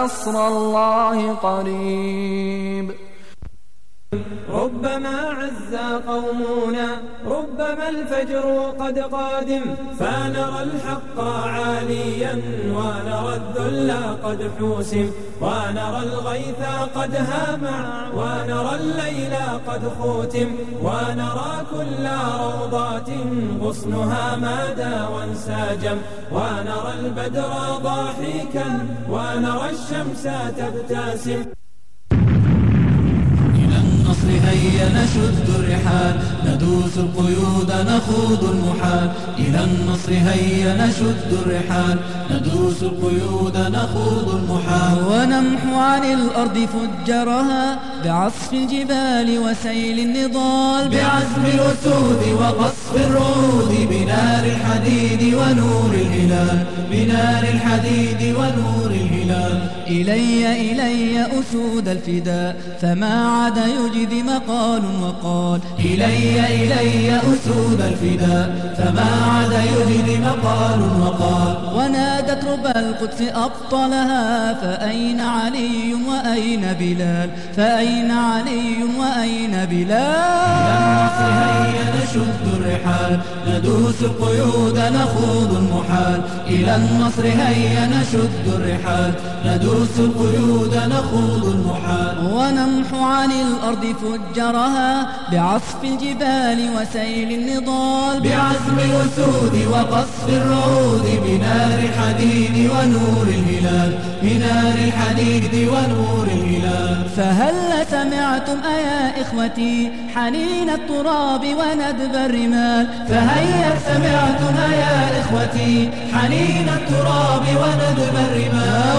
إن نصر الله قريب. ربما عز قومنا ربما الفجر قد قادم فنرى الحق عاليا ونرى الذل قد حوسم ونرى الغيث قد هامع ونرى الليل قد خوتم ونرى كل روضات غصنها مادى وانساجم ونرى البدر ضاحكا ونرى الشمس تبتسم هيا نشد الرحال ندوس القيود نخوض المحال. إلى النصر هيا نشد الرحال ندوس القيود نخوض المحال. ونمحو عن الأرض فجرها بعصف الجبال وسيل النضال. بعزم الأسود وقصف الرعود بنار الحديد ونور الهلال. بنار الحديد ونور الهلال. إلي إلي أسود الفداء فما عاد يجدي مقال وقال. إلي إلي أسود الفداء فما عاد يجدي مقال وقال. ونادت ربى القدس أبطلها فأين علي وأين بلال؟ فأين علي وأين بلال؟ هيا نشد الرحال ندوس القيود نخوض المحال. إلى النصر هيا نشد الرحال ندوس القيود نخوض المحال. ونمحو عن الأرض فجرها بعصف الجبال وسيل النضال. بعزم الأسود وقصف الرعود بنار الحديد ونور الهلال. بنار الحديد ونور الهلال. فهل سمعتم أيا إخوتي حنين التراب وندب الرمال؟ فهيا سمعتم يا إخوتي حنين التراب وندب الرمال؟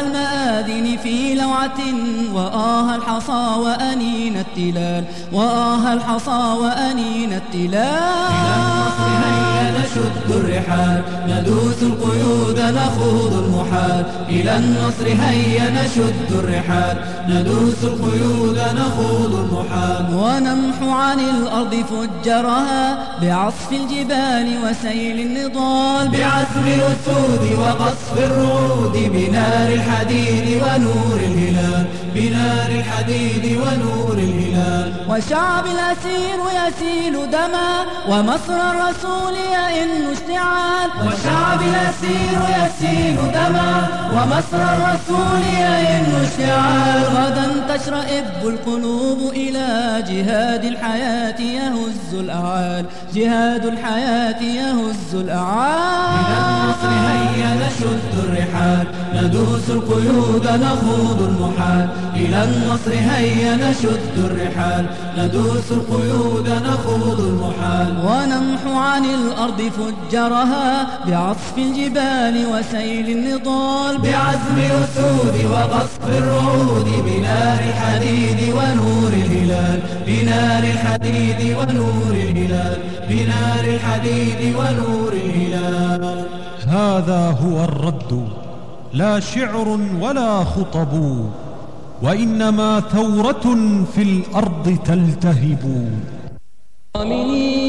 المآذن في لوعة وآه الحصى وأنين التلال وآه الحصى وأنين التلال. إلى النصر هيا نشد الرحال ندوس القيود نخوض المحال إلى النصر هيا نشد الرحال ندوس القيود نخوض المحال ونمحو عن الأرض فجرها بعصف الجبال وسيل النضال. بعزم الأسود وقصف الرعود بنار الحديد ونور الهلال. بنار الحديد ونور الهلال. وشعب الأسير يسيل دما ومصر الرسول يئن اشتعال وشعب الأسير يسيل دما ومصر الرسول يئن اشتعال غدا تشرئب القلوب إلى جهاد الحياة يهز الأعال جهاد الحياة يهز الأعال إلى النصر هيا نشد الرحال. ندوس القيود نخوض المحال. إلى النصر هيا نشد الرحال ندوس القيود نخوض المحال. ونمحو عن الأرض فجرها بعصف الجبال وسيل النضال. بعزم الأسود وقصف الرعود بنار الحديد ونور الهلال. بنار الحديد ونور الهلال بنار الحديد ونور الهلال. هذا هو الرد لا شعر ولا خطب. وإنما ثورة في الأرض تلتهب.